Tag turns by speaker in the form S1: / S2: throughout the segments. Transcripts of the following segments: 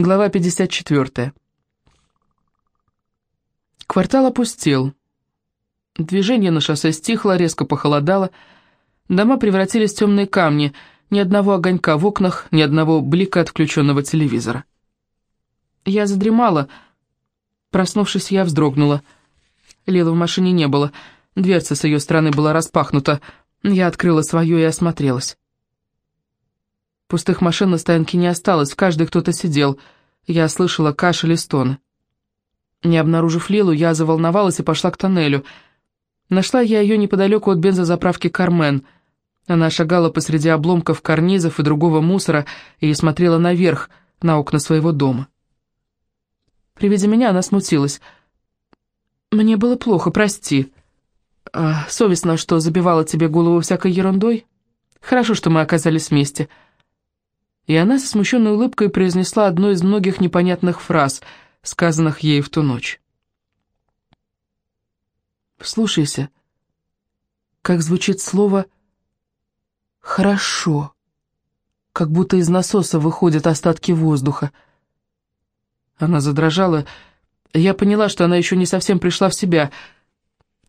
S1: Глава 54. Квартал опустел. Движение на шоссе стихло, резко похолодало. Дома превратились в темные камни, ни одного огонька в окнах, ни одного блика от включенного телевизора. Я задремала. Проснувшись, я вздрогнула. Лилы в машине не было. Дверца с ее стороны была распахнута. Я открыла свою и осмотрелась. Пустых машин на стоянке не осталось, в каждой кто-то сидел. Я слышала кашель и стоны. Не обнаружив Лилу, я заволновалась и пошла к тоннелю. Нашла я ее неподалеку от бензозаправки «Кармен». Она шагала посреди обломков карнизов и другого мусора и смотрела наверх, на окна своего дома. При виде меня она смутилась. «Мне было плохо, прости. А, совестно, что забивала тебе голову всякой ерундой. Хорошо, что мы оказались вместе» и она со смущенной улыбкой произнесла одну из многих непонятных фраз, сказанных ей в ту ночь. «Слушайся, как звучит слово «хорошо», как будто из насоса выходят остатки воздуха». Она задрожала, я поняла, что она еще не совсем пришла в себя,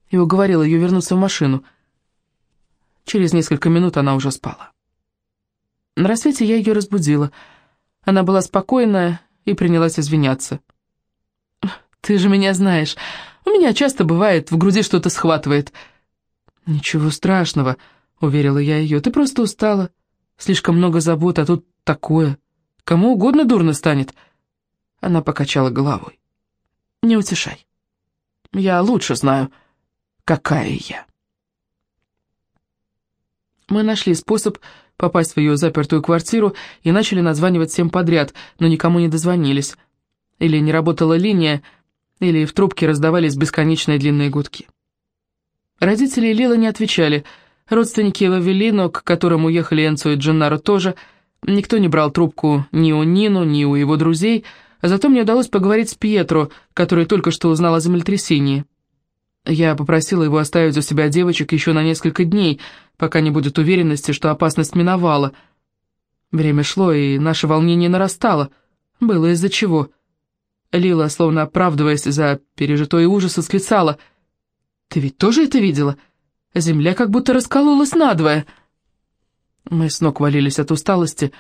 S1: и уговорила ее вернуться в машину. Через несколько минут она уже спала. На рассвете я ее разбудила. Она была спокойная и принялась извиняться. «Ты же меня знаешь. У меня часто бывает, в груди что-то схватывает». «Ничего страшного», — уверила я ее. «Ты просто устала. Слишком много забот, а тут такое. Кому угодно дурно станет». Она покачала головой. «Не утешай. Я лучше знаю, какая я». Мы нашли способ попасть в ее запертую квартиру и начали названивать всем подряд, но никому не дозвонились. Или не работала линия, или в трубке раздавались бесконечные длинные гудки. Родители Лилы не отвечали, родственники Лавелино, к которым уехали Энцо и Дженнаро тоже, никто не брал трубку ни у Нину, ни у его друзей, а зато мне удалось поговорить с Пьетро, который только что узнал о землетрясении. Я попросила его оставить у себя девочек еще на несколько дней, пока не будет уверенности, что опасность миновала. Время шло, и наше волнение нарастало. Было из-за чего. Лила, словно оправдываясь за пережитой ужас, восклицала. «Ты ведь тоже это видела? Земля как будто раскололась надвое». Мы с ног валились от усталости,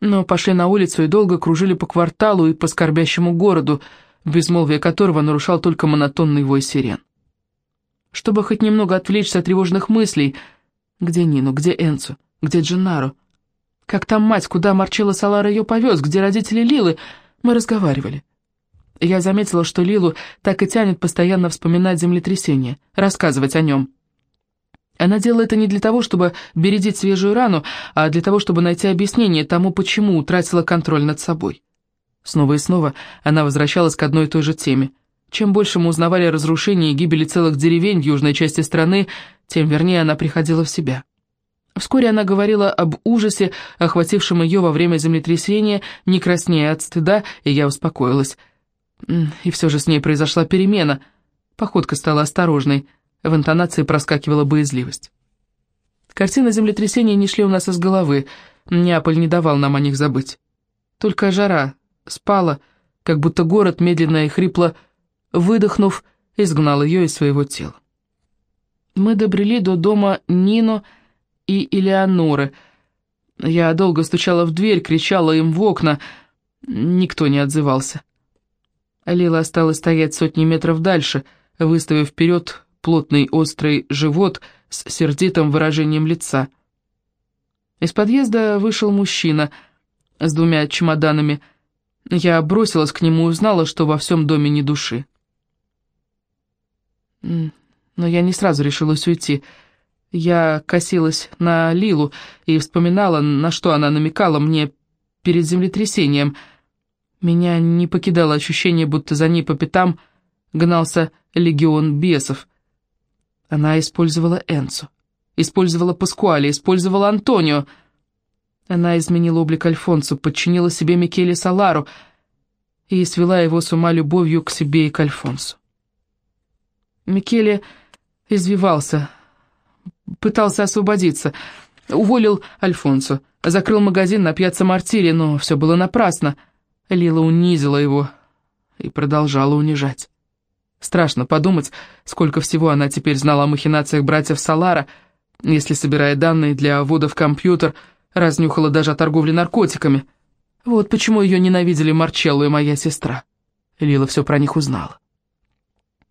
S1: но пошли на улицу и долго кружили по кварталу и по скорбящему городу, безмолвие которого нарушал только монотонный вой сирен. Чтобы хоть немного отвлечься от тревожных мыслей, где Нину, где Энцу, где Дженнаро? Как там мать, куда Марчелло Салара ее повез, где родители Лилы? Мы разговаривали. Я заметила, что Лилу так и тянет постоянно вспоминать землетрясение, рассказывать о нем. Она делала это не для того, чтобы бередить свежую рану, а для того, чтобы найти объяснение тому, почему утратила контроль над собой. Снова и снова она возвращалась к одной и той же теме. Чем больше мы узнавали о разрушении и гибели целых деревень в южной части страны, тем вернее она приходила в себя. Вскоре она говорила об ужасе, охватившем ее во время землетрясения, не краснея от стыда, и я успокоилась. И все же с ней произошла перемена. Походка стала осторожной, в интонации проскакивала боязливость. Картины землетрясения не шли у нас из головы, Неаполь не давал нам о них забыть. Только жара спала, как будто город медленно и хрипло выдохнув, изгнал ее из своего тела. Мы добрели до дома Нино и Элеоноры. Я долго стучала в дверь, кричала им в окна. Никто не отзывался. Лила осталась стоять сотни метров дальше, выставив вперед плотный острый живот с сердитым выражением лица. Из подъезда вышел мужчина с двумя чемоданами. Я бросилась к нему и узнала, что во всем доме ни души. Но я не сразу решилась уйти. Я косилась на Лилу и вспоминала, на что она намекала мне перед землетрясением. Меня не покидало ощущение, будто за ней по пятам гнался легион бесов. Она использовала Энцу, использовала Паскуали, использовала Антонио. Она изменила облик Альфонсо, подчинила себе Микеле Салару и свела его с ума любовью к себе и к Альфонсу. Микеле извивался, пытался освободиться, уволил Альфонсо, закрыл магазин на пьяцца Мартире, но все было напрасно. Лила унизила его и продолжала унижать. Страшно подумать, сколько всего она теперь знала о махинациях братьев Салара, если, собирая данные для ввода в компьютер, разнюхала даже о торговле наркотиками. Вот почему ее ненавидели Марчелло и моя сестра. Лила все про них узнала.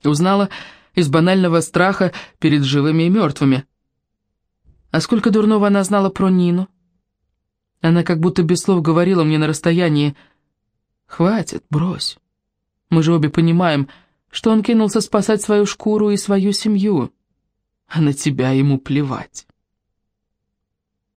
S1: Узнала из банального страха перед живыми и мертвыми. А сколько дурного она знала про Нину? Она как будто без слов говорила мне на расстоянии. «Хватит, брось. Мы же обе понимаем, что он кинулся спасать свою шкуру и свою семью, а на тебя ему плевать».